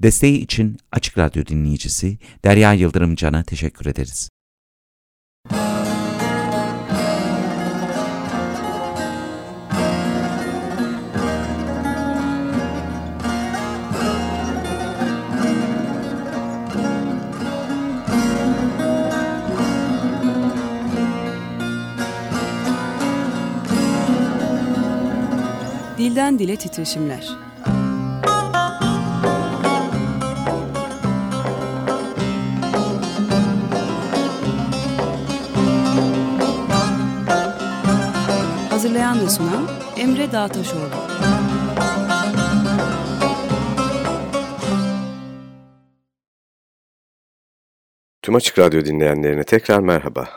Desteği için Açık Radyo dinleyicisi Derya Yıldırım Can'a teşekkür ederiz. Dilden Dile Titreşimler Hazırlayan ve sunan Emre Dağtaşoğlu. Tüm Açık Radyo dinleyenlerine tekrar merhaba.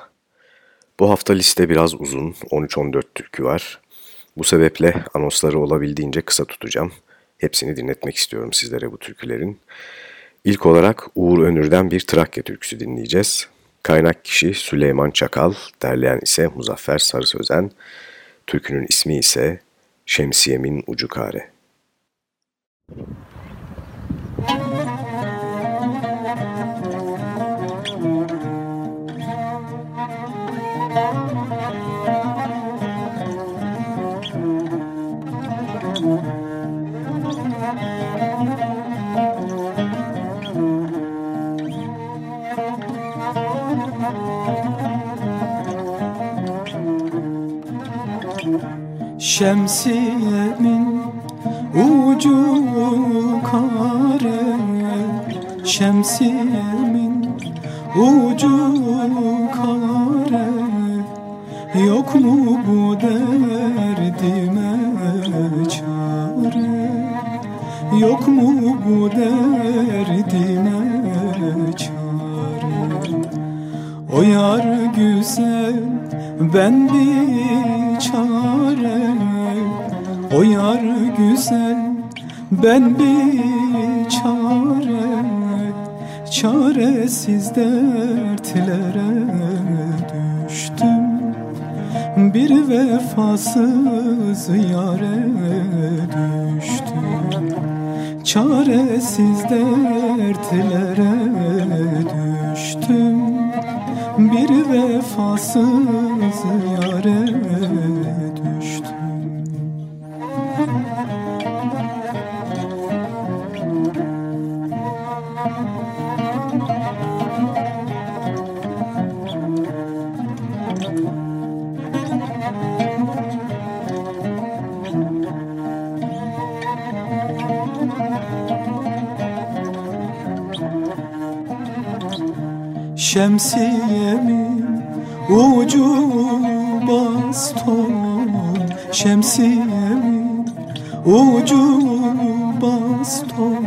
Bu hafta liste biraz uzun, 13-14 türkü var. Bu sebeple anonsları olabildiğince kısa tutacağım. Hepsini dinletmek istiyorum sizlere bu türkülerin. İlk olarak Uğur Önür'den bir Trakya türküsü dinleyeceğiz. Kaynak kişi Süleyman Çakal, derleyen ise Muzaffer Sarı Sözen. Türkünün ismi ise Şemsiyemin Ucu Kare. Şemsiyemin ucu kare Şemsiyemin ucu kare. Yok mu bu derdime çare? Yok mu bu derdime çare? O yar güzel ben bir çare O yar güzel ben bir çare Çaresiz dertlere düştüm. Bir vefasız yare düştüm. Çaresiz dertlere düştüm. Bir vefasız yare Şemsiyemin ucu baston Şemsiyemin ucu baston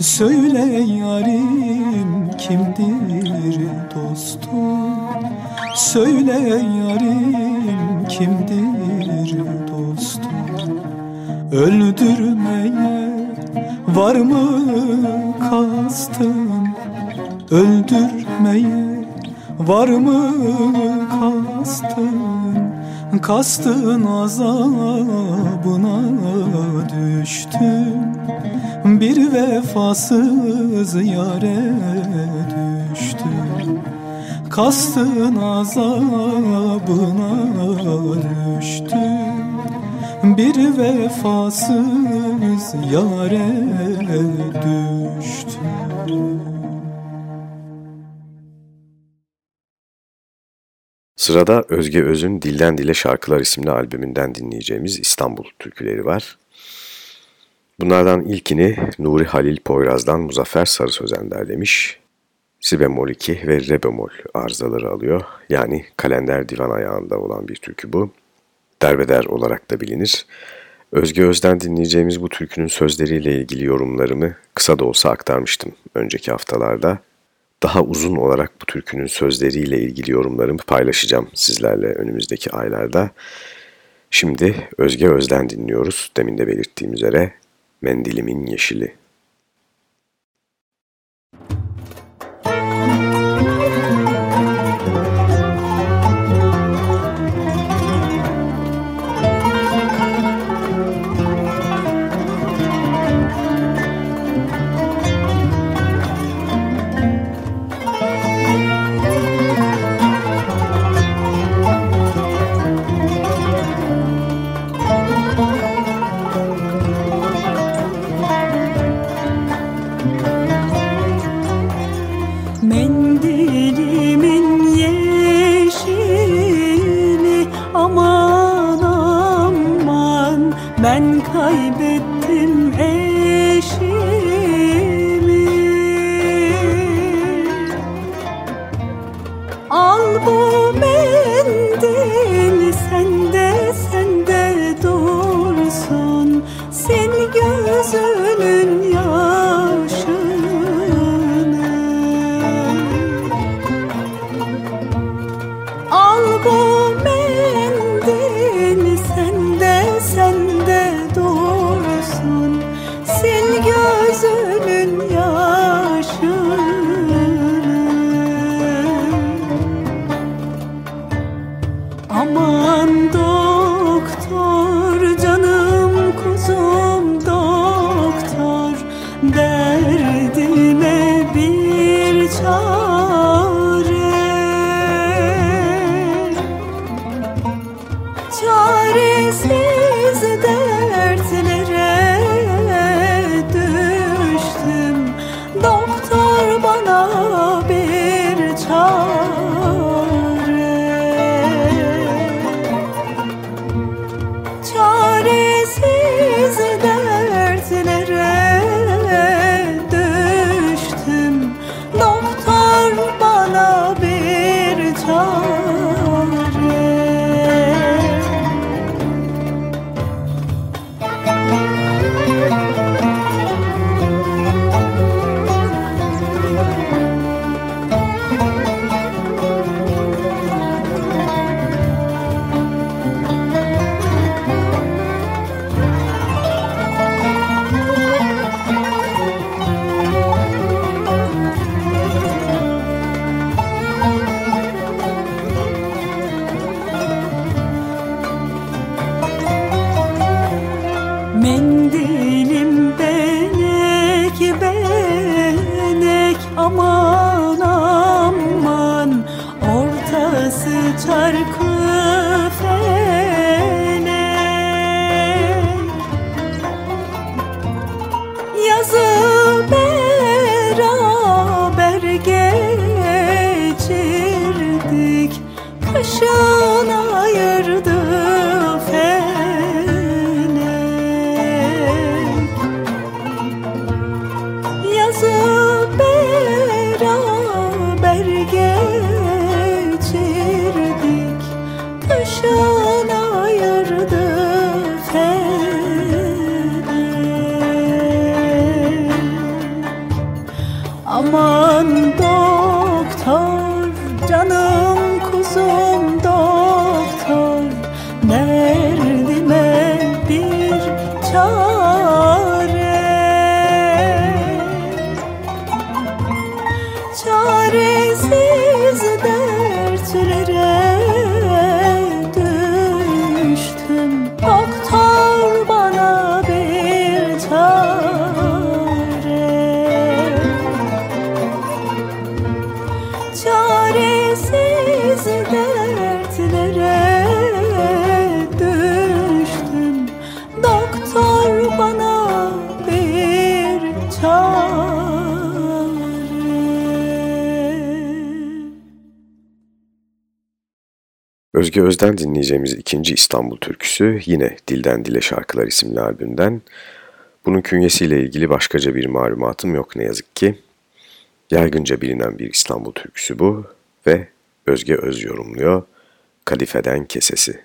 Söyle yarim kimdir dostum? Söyle yarim kimdir dostum? Öldürmeye var mı kastın Öldürmeye var mı kastın? Kastın azabına düştüm. Bir vefasız yare düştüm. Kastın azabına düştüm. Bir vefasız yare düştüm Sırada Özge Öz'ün Dilden Dile Şarkılar isimli albümünden dinleyeceğimiz İstanbul türküleri var. Bunlardan ilkini Nuri Halil Poyraz'dan Muzaffer Sarı Sözen derlemiş. Si bemol 2 ve re bemol arızaları alıyor. Yani kalender divan ayağında olan bir türkü bu. Derbeder olarak da bilinir. Özge Öz'den dinleyeceğimiz bu türkünün sözleriyle ilgili yorumlarımı kısa da olsa aktarmıştım önceki haftalarda daha uzun olarak bu türkünün sözleriyle ilgili yorumlarımı paylaşacağım sizlerle önümüzdeki aylarda. Şimdi Özge Özden dinliyoruz. Demin de belirttiğim üzere Mendilimin Yeşili. Özge Öz'den dinleyeceğimiz ikinci İstanbul türküsü yine Dilden Dile Şarkılar isimli albümden. Bunun künyesiyle ilgili başkaca bir malumatım yok ne yazık ki. Yaygınca bilinen bir İstanbul türküsü bu ve Özge Öz yorumluyor. Kadifeden Kesesi.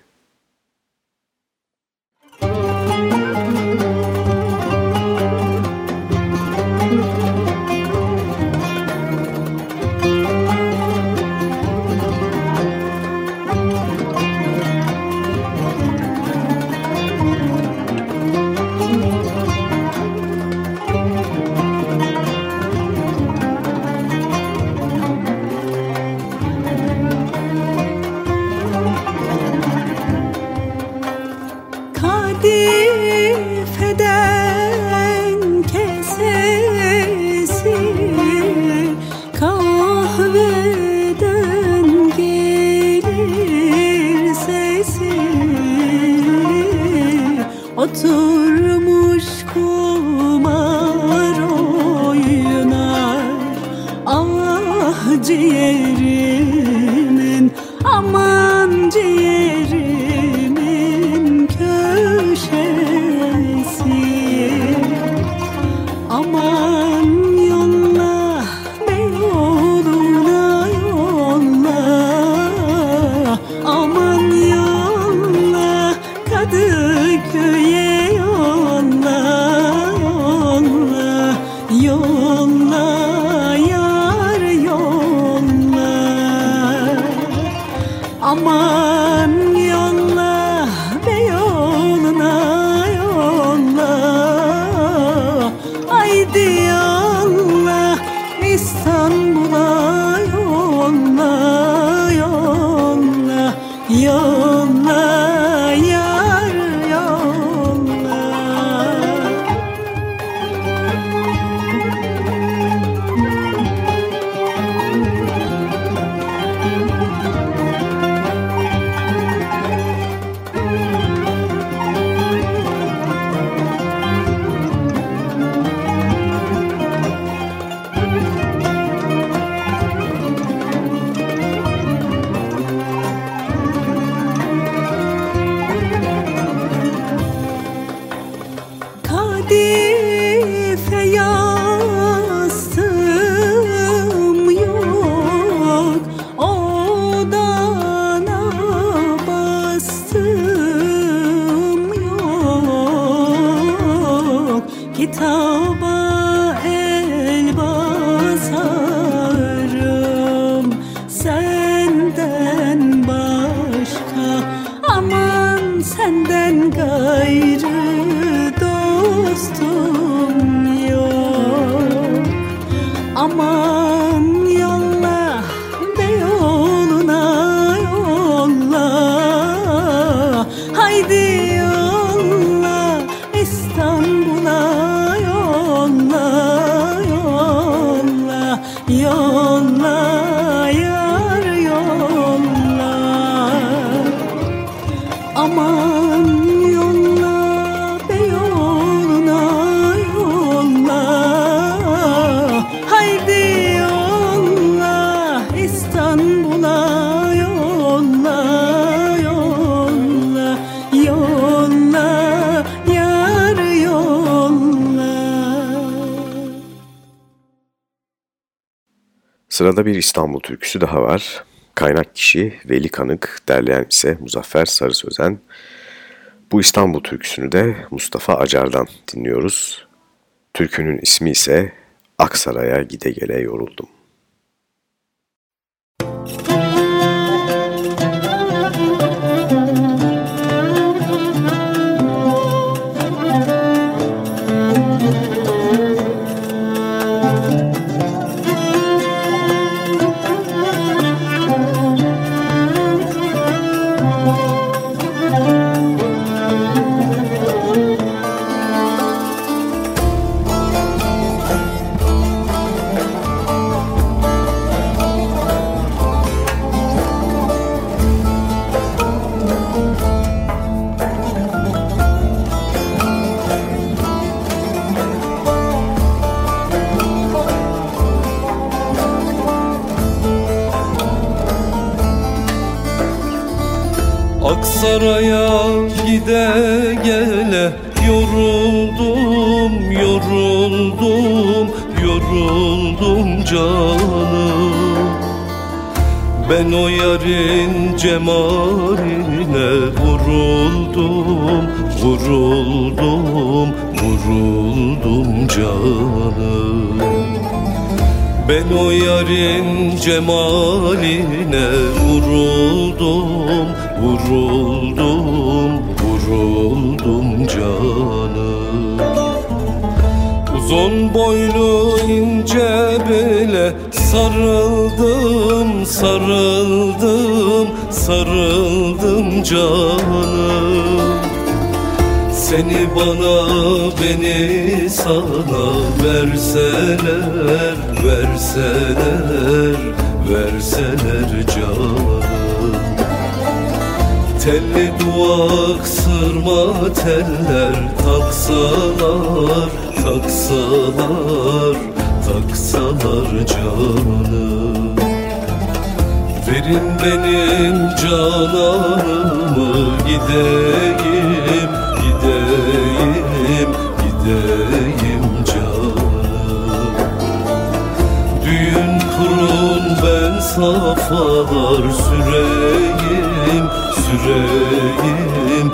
kitabı Sırada bir İstanbul türküsü daha var. Kaynak kişi Veli Kanık, derleyen ise Muzaffer Sarı Sözen. Bu İstanbul türküsünü de Mustafa Acar'dan dinliyoruz. Türkünün ismi ise Aksaray'a gide gele yoruldum. Canım. Seni bana beni sana verseler verseler verseler canım. Telli duvak sırma teller taksalar taksalar taksalar canım Verin benim cananımı gideyim gideyim, gideyim canım. Düğün kurun ben safalar süreyim, süreyim,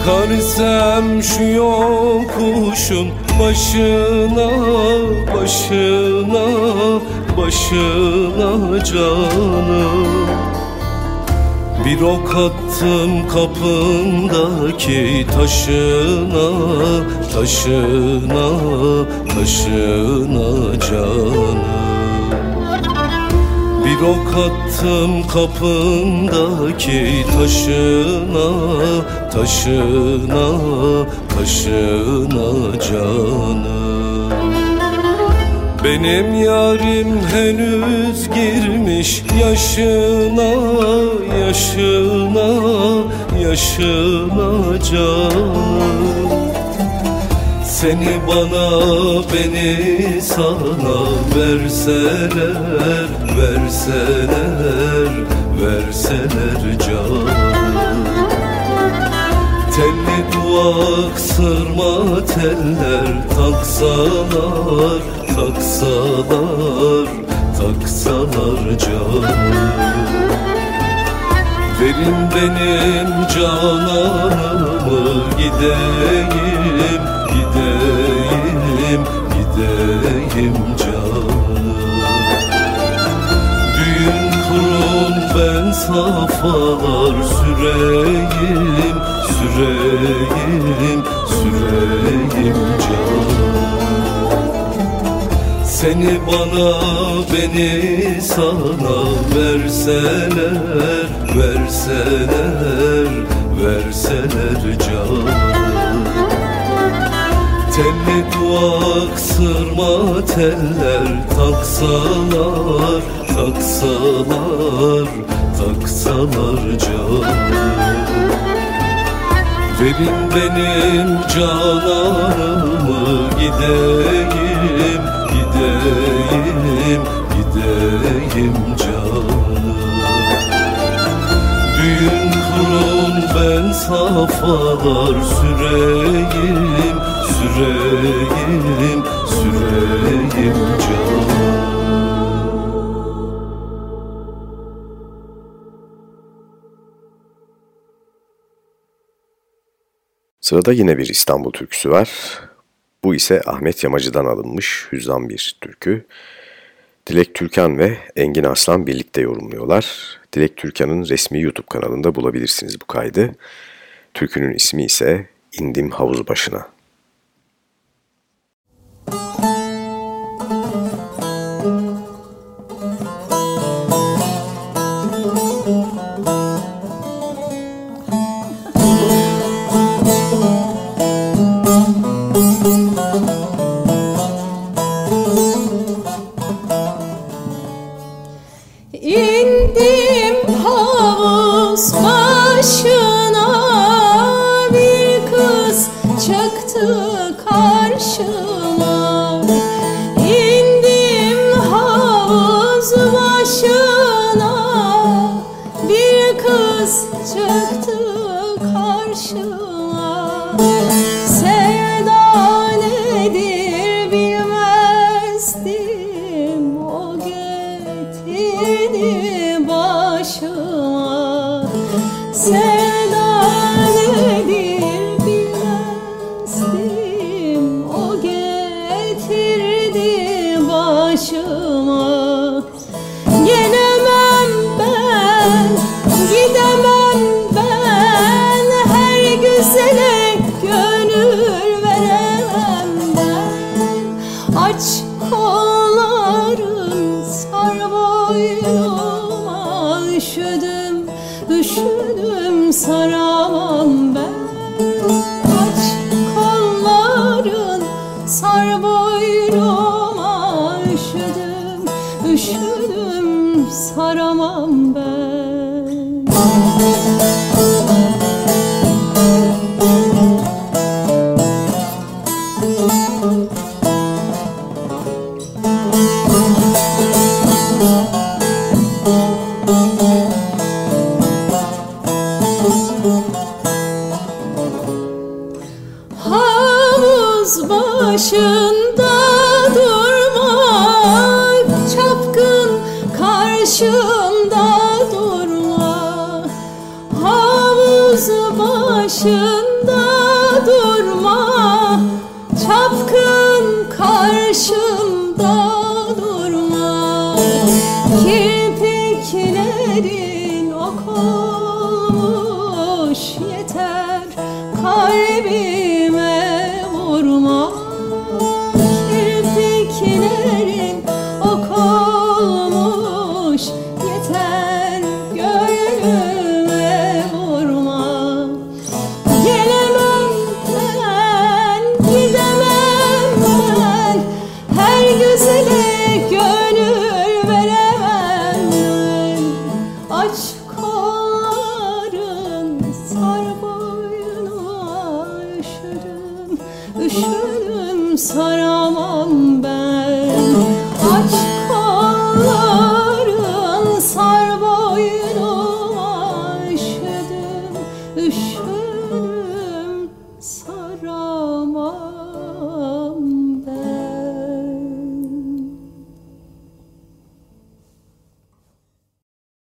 Çıkarsam şu yokuşun başına, başına, başına canım. Bir ok attım kapındaki taşına, taşına, taşına canım. Bir ok attım kapındaki taşına, taşına, taşına canım. Benim yarim henüz girmiş yaşına, yaşına, yaşına canım. Seni bana beni sana verseler verseler verseler canım Telli duvak sırma teller taksalar taksalar taksalar canım Verin benim cananımı gideyim gideyim, gideyim ben safalar süreyim, süreyim, süreyim canım. Seni bana beni sana verseler, verseler, verseler canım. Telli duvak sırma teller taksalar taksalar taksalar canım. Verin benim cananımı gideyim gideyim gideyim canım. Düğün kurun ben safalar süreyim süreyim süreyim canım Sırada yine bir İstanbul türküsü var. Bu ise Ahmet Yamacı'dan alınmış hüzzam bir türkü. Dilek Türkan ve Engin Aslan birlikte yorumluyorlar. Dilek Türkan'ın resmi YouTube kanalında bulabilirsiniz bu kaydı. Türkünün ismi ise İndim Havuz Başına. sar boynuma üşüdüm, üşüdüm saramam.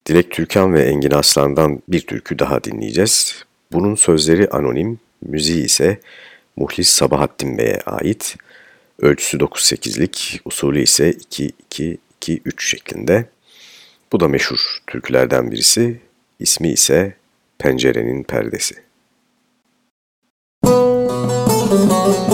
Dilek Türkan ve Engin Aslan'dan bir türkü daha dinleyeceğiz. Bunun sözleri anonim, müziği ise Muhlis Sabahattin Bey'e ait. Ölçüsü 9-8'lik, usulü ise 2-2-2-3 şeklinde. Bu da meşhur türkülerden birisi. İsmi ise Pencerenin Perdesi. Müzik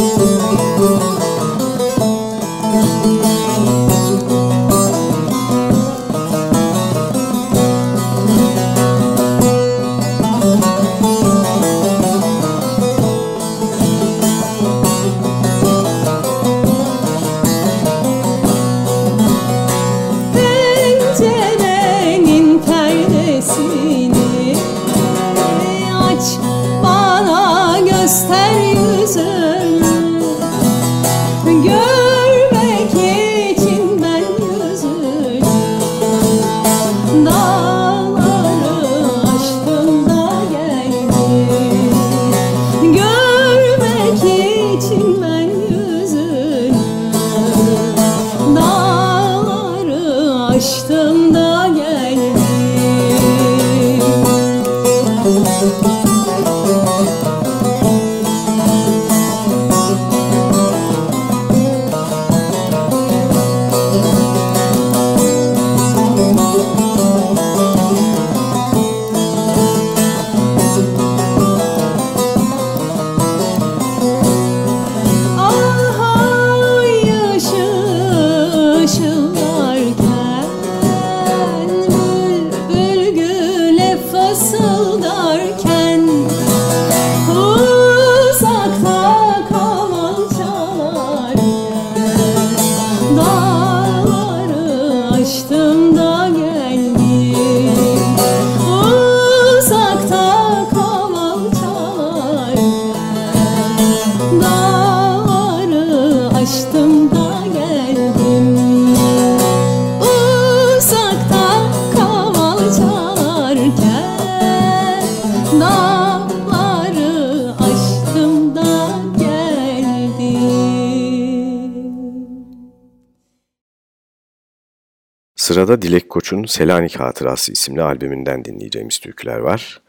Sırada Dilek Koç'un Selanik Hatırası isimli albümünden dinleyeceğimiz türküler var.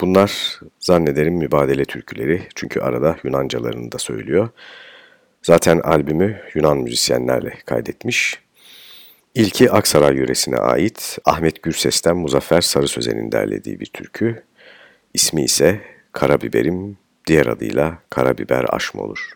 Bunlar zannederim mübadele türküleri çünkü arada Yunancalarını da söylüyor. Zaten albümü Yunan müzisyenlerle kaydetmiş. İlki Aksaray yöresine ait Ahmet Gürses'ten Muzaffer Sarı Sözen'in derlediği bir türkü. İsmi ise Karabiberim, diğer adıyla Karabiber Aşm olur.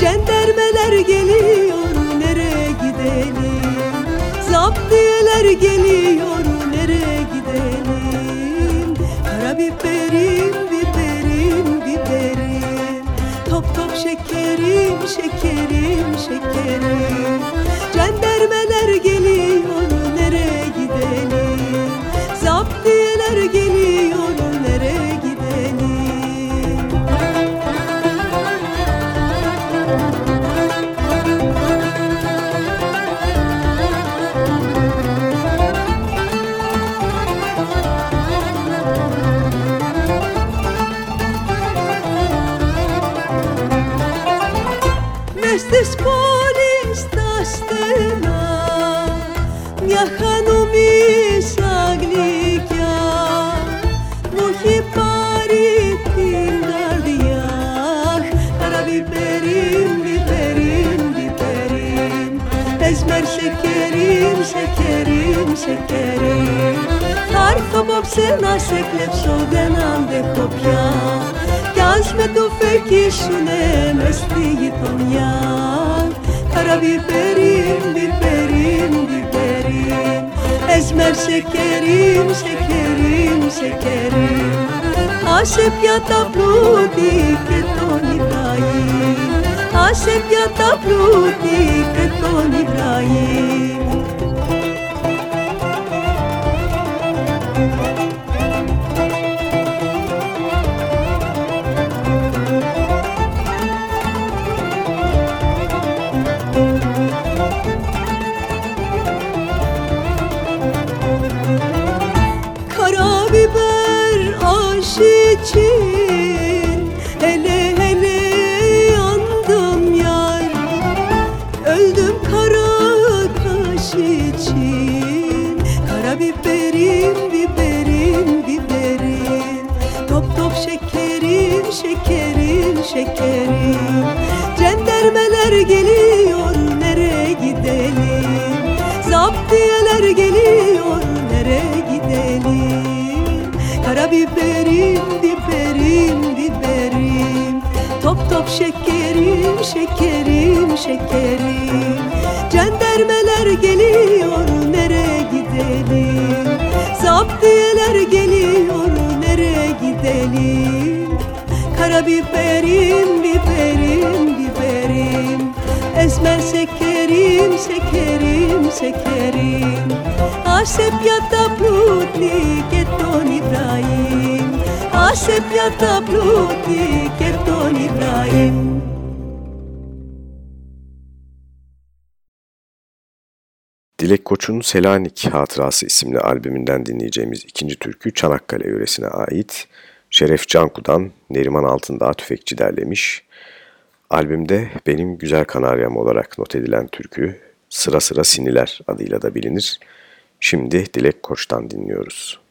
Cendermeler geliyor nereye gidelim? Zaptiyeler geliyor nereye gidelim? Kara biberim biberim biberim. Top top şekerim şekerim şekerim. Cendermeler geliyor απόψε να σε κλέψω δεν αντέχω πια. Κι Μιας με το φέκι σου ναι μες στη γειτονιά. Καραβιπερίν, βιπερίν, βιπερίν Εσμέρ σε κερίμ, σε κερίμ, σε κερίμ Άσε πια τα πλούτη και τον Ιβραήμ Άσε πια τα πλούτη και τον Ιβραήμ Karabiberim biberim biberim Top top şekerim şekerim şekerim. Cendermeler geliyor nereye gidelim? Zaptiyeler geliyor nereye gidelim? Karabiberim, biberim, biberim. Esmer şekerim, şekerim, şekerim Άσε πια τα πλούτη και τον Ιβραήμ Άσε πια τα πλούτη και τον Ιβραήμ Dilek Koç'un Selanik Hatırası isimli albümünden dinleyeceğimiz ikinci türkü Çanakkale yöresine ait. Şeref Canku'dan Neriman Altındağ Tüfekçi derlemiş. Albümde Benim Güzel Kanaryam olarak not edilen türkü Sıra Sıra Siniler adıyla da bilinir. Şimdi Dilek Koç'tan dinliyoruz.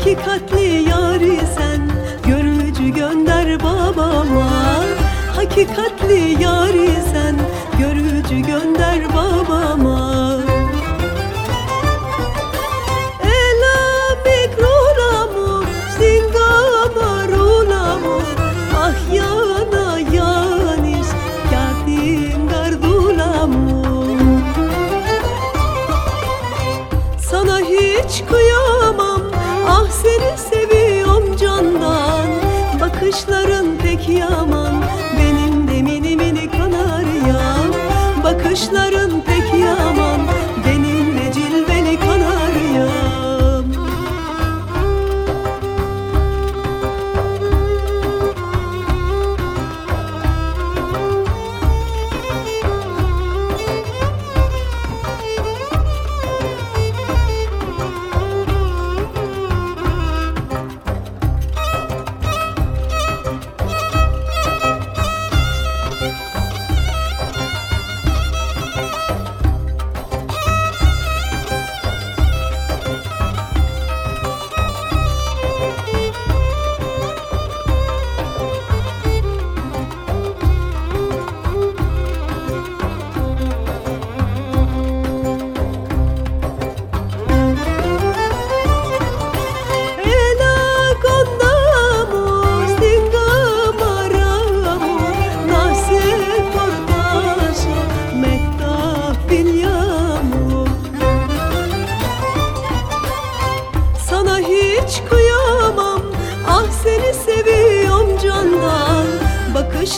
Hakikatli yari sen Görücü gönder babama. Hakikatli yari sen Görücü gönder babama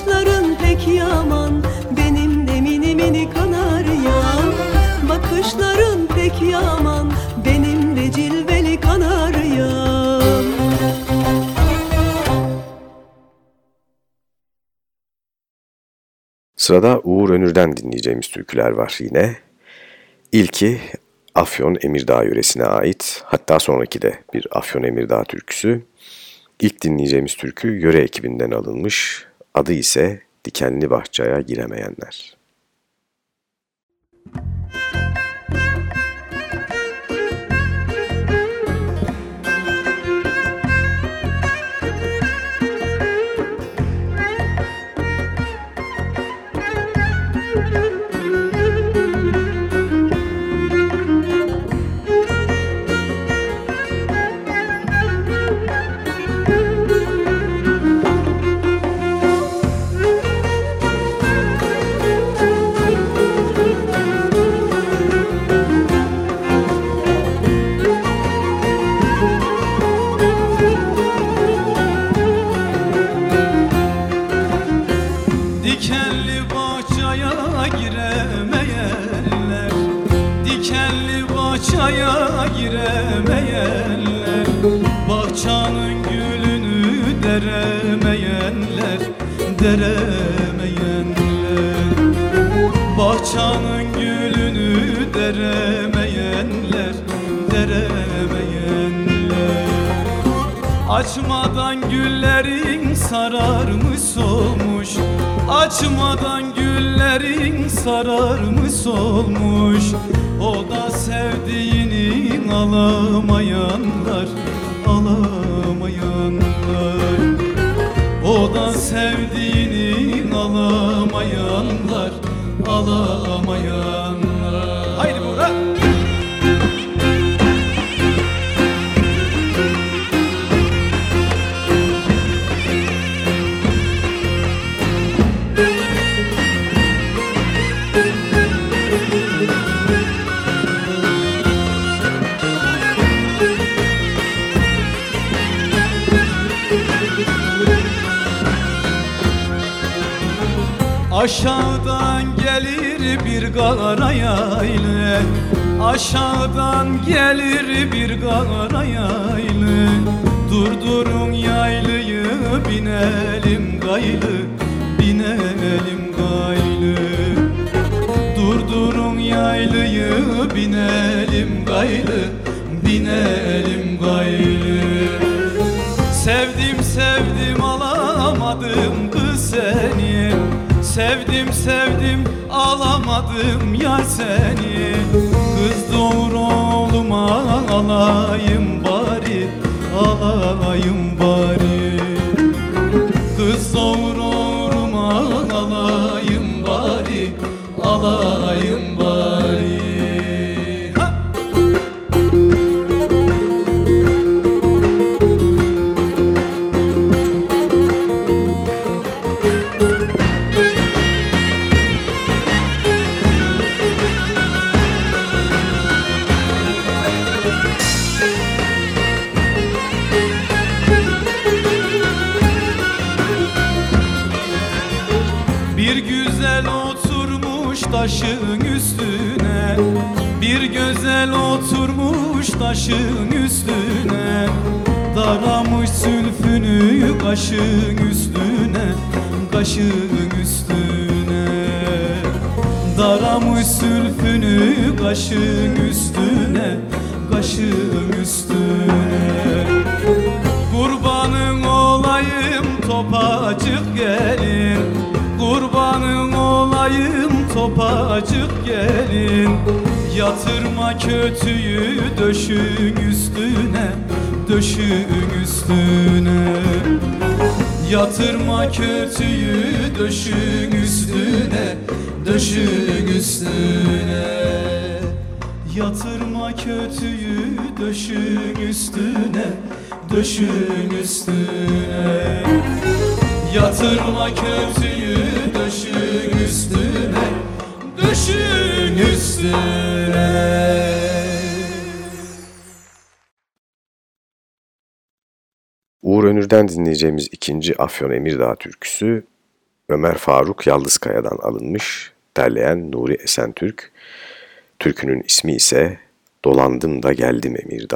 Bakışların pek yaman Benim de mini mini kanaryam Bakışların pek yaman Benim de cilveli kanaryam Sırada Uğur Önür'den dinleyeceğimiz türküler var yine. İlki Afyon Emirdağ yöresine ait, hatta sonraki de bir Afyon Emirdağ türküsü. İlk dinleyeceğimiz türkü yöre ekibinden alınmış, adı ise Dikenli Bahçaya Giremeyenler. Açmadan güllerin sararmış solmuş Açmadan güllerin sararmış solmuş O da sevdiğini alamayanlar Alamayanlar. O da sevdiğini alamayanlar Alamayanlar Haydi Burak Aşağıdan gelir bir kara yaylı Aşağıdan gelir bir kara yaylı Durdurun yaylıyı binelim gaylı Binelim gaylı Durdurun yaylıyı binelim gaylı Binelim gaylı Sevdim sevdim alamadım kız seni. Sevdim sevdim alamadım yar seni. Kız doğur oğluma alayım bari. Alayım Uğur Önür'den dinleyeceğimiz ikinci Afyon Emirdağ türküsü Ömer Faruk Yaldızkaya'dan alınmış, derleyen Nuri Esentürk. Türkünün ismi ise Dolandım da Geldim Emir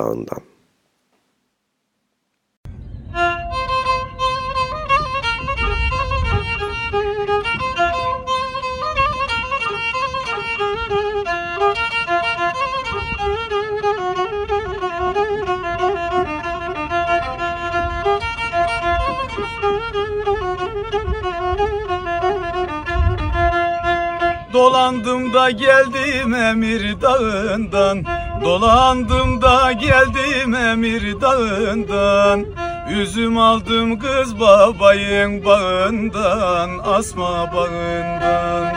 Dolandım da geldim Emir Dağı'ndan. Dolandım da geldim Emir Dağı'ndan. Üzüm aldım kız babayın bağından Asma bağından.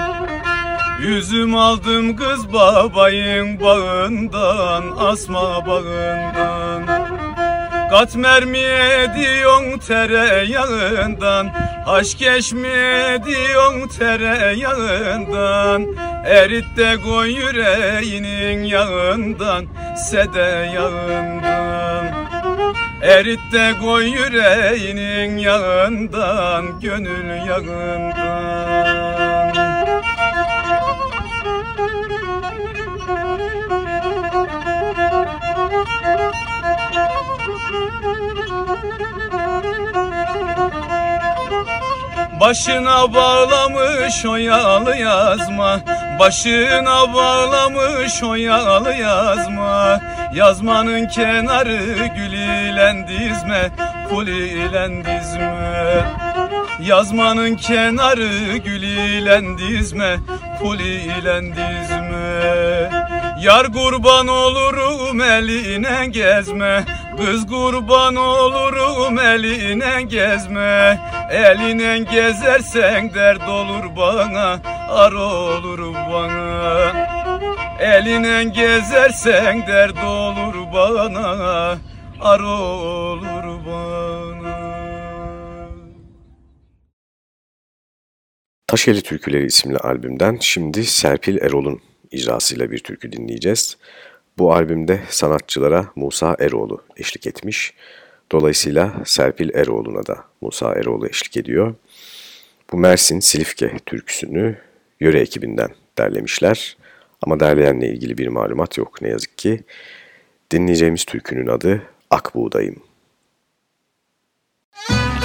Üzüm aldım kız babayın bağından Asma bağından Kat mermi ediyorsun tereyağından Aşk geçmi ediyorsun tereyağından. Erit de koy yüreğinin yağından Sede yağından. Erit de koy yüreğinin yağından Gönül yağından Başına bağlamış o yağlı yazma. Başına bağlamış o yağlı yazma. Yazmanın kenarı gül ile dizme Kul ile dizme. Yazmanın kenarı gül ile dizme Kul ile dizme. Yar kurban olurum eline gezme Kız kurban olurum eline gezme. Eline gezersen dert olur bana Ar olur bana. Eline gezersen dert olur bana Ar olur bana. Taşeli Türküleri isimli albümden şimdi Serpil Erol'un icrasıyla bir türkü dinleyeceğiz. Bu albümde sanatçılara Musa Eroğlu eşlik etmiş. Dolayısıyla Serpil Eroğlu'na da Musa Eroğlu eşlik ediyor. Bu Mersin Silifke türküsünü yöre ekibinden derlemişler. Ama derleyenle ilgili bir malumat yok ne yazık ki. Dinleyeceğimiz türkünün adı Akbuğdayım. ben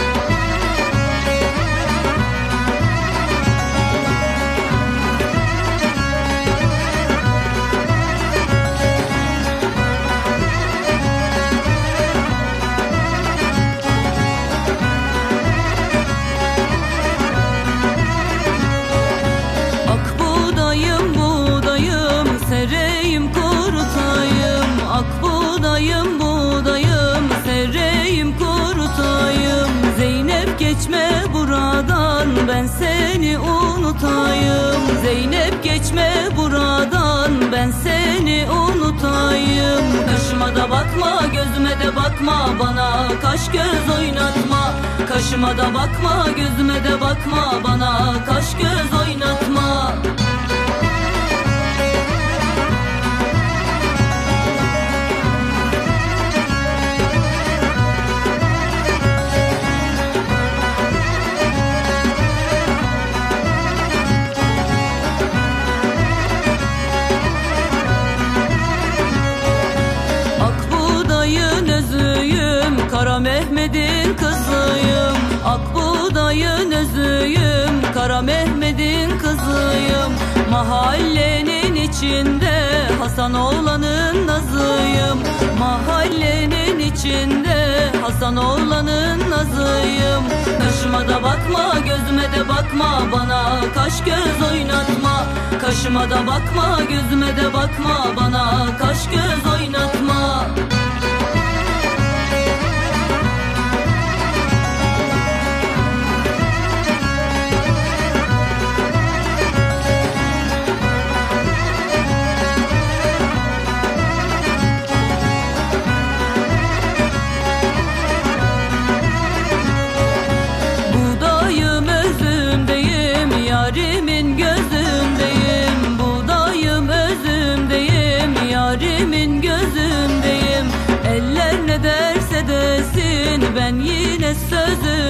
bakma gözüme de bakma bana kaş göz oynatma. Kaşıma da bakma gözüme de bakma bana kaş göz oynatma Mehmet'in kızıyım Akbuğdayın özüyüm Kara Mehmet'in kızıyım. Mahallenin içinde Hasan oğlanın nazıyım. Mahallenin içinde Hasan oğlanın nazıyım. Kaşıma da bakma gözüme de bakma Bana kaş göz oynatma. Kaşıma da bakma gözüme de bakma Bana kaş göz oynatma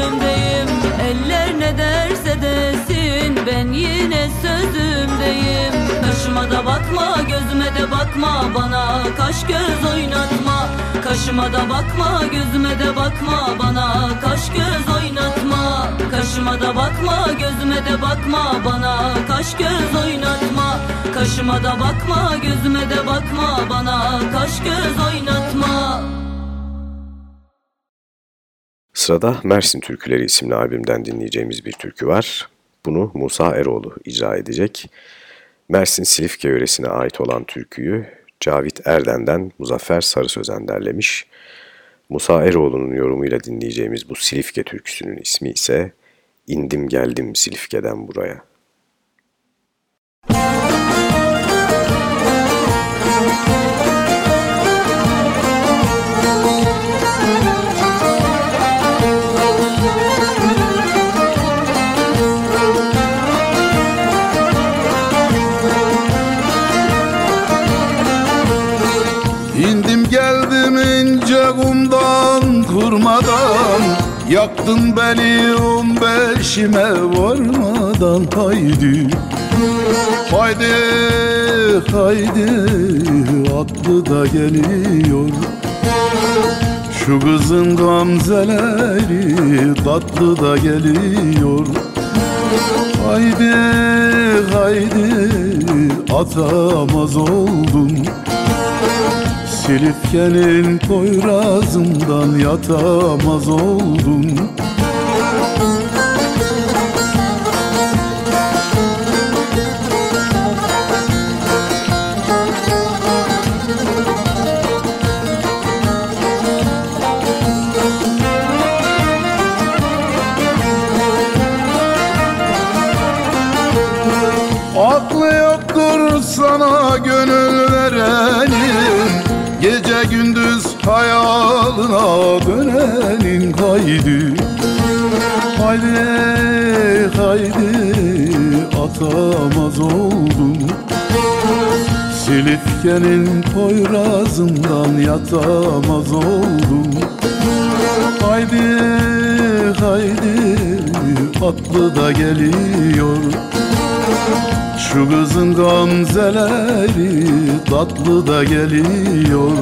sözümdeyim Eller ne derse desin ben yine sözümdeyim. Kaşıma da bakma gözüme de bakma bana kaş göz oynatma. Kaşıma da bakma gözüme de bakma bana kaş göz oynatma. Kaşıma da bakma gözüme de bakma bana kaş göz oynatma. Kaşıma da bakma gözüme de bakma bana kaş göz oynatma Sırada Mersin Türküleri isimli albümden dinleyeceğimiz bir türkü var. Bunu Musa Eroğlu icra edecek. Mersin Silifke yöresine ait olan türküyü Cavit Erden'den Muzaffer Sarı Sözen derlemiş. Musa Eroğlu'nun yorumuyla dinleyeceğimiz bu Silifke türküsünün ismi ise İndim Geldim Silifke'den Buraya. Yaktın beni on beşime varmadan haydi. Haydi haydi atlı da geliyor. Şu kızın gamzeleri tatlı da geliyor. Haydi haydi atamaz oldum Silifke'nin poyrazından yatamaz oldum haydi. Haydi haydi atamaz oldum. Silifke'nin poyrazından yatamaz oldum. Haydi haydi atlı da geliyor. Şu kızın gamzeleri tatlı da geliyor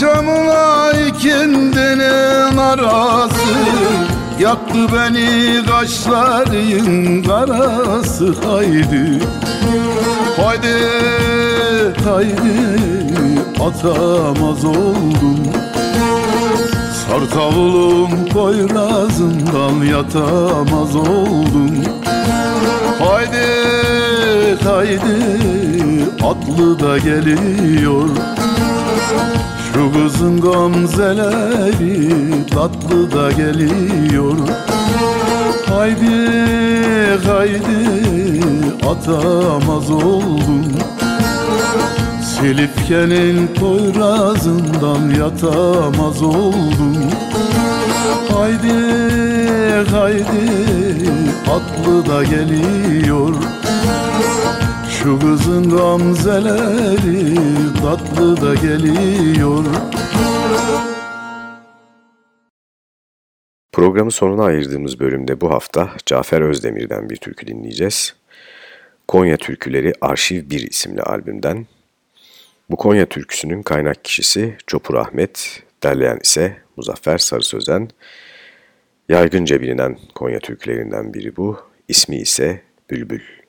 Akşamına ikindinin arası Yaktı beni kaşların karası haydi Haydi haydi atamaz oldum. Sartavulun poyrazından yatamaz oldum. Haydi haydi atlı da geliyor şu kızın gamzeleri tatlı da geliyor. Haydi haydi atamaz oldum. Silifke'nin poyrazından yatamaz oldum. Haydi haydi atlı da geliyor. Şu kızın gamzeleri tatlı da geliyor Programın sonuna ayırdığımız bölümde bu hafta Cafer Özdemir'den bir türkü dinleyeceğiz. Konya Türküleri Arşiv 1 isimli albümden. Bu Konya türküsünün kaynak kişisi Çopur Ahmet, derleyen ise Muzaffer Sarı Sözen. Yaygınca bilinen Konya türkülerinden biri bu. İsmi ise Bülbül.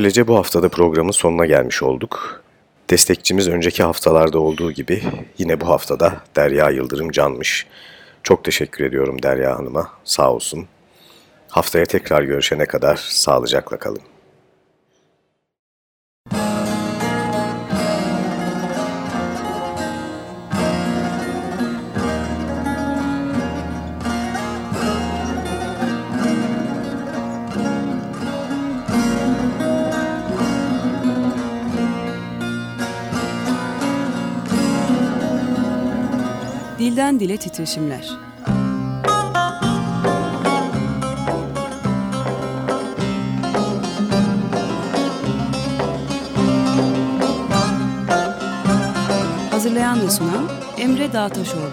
Böylece bu haftada programın sonuna gelmiş olduk. Destekçimiz önceki haftalarda olduğu gibi yine bu haftada Derya Yıldırım Canmış. Çok teşekkür ediyorum Derya Hanım'a. Sağ olsun. Haftaya tekrar görüşene kadar sağlıcakla kalın. Dilden dile titreşimler. Hazırlayan ve sunan Emre Dağtaşoğlu.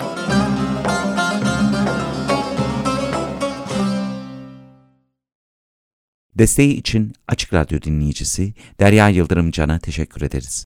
Desteği için Açık Radyo dinleyicisi Derya Yıldırım Can'a teşekkür ederiz.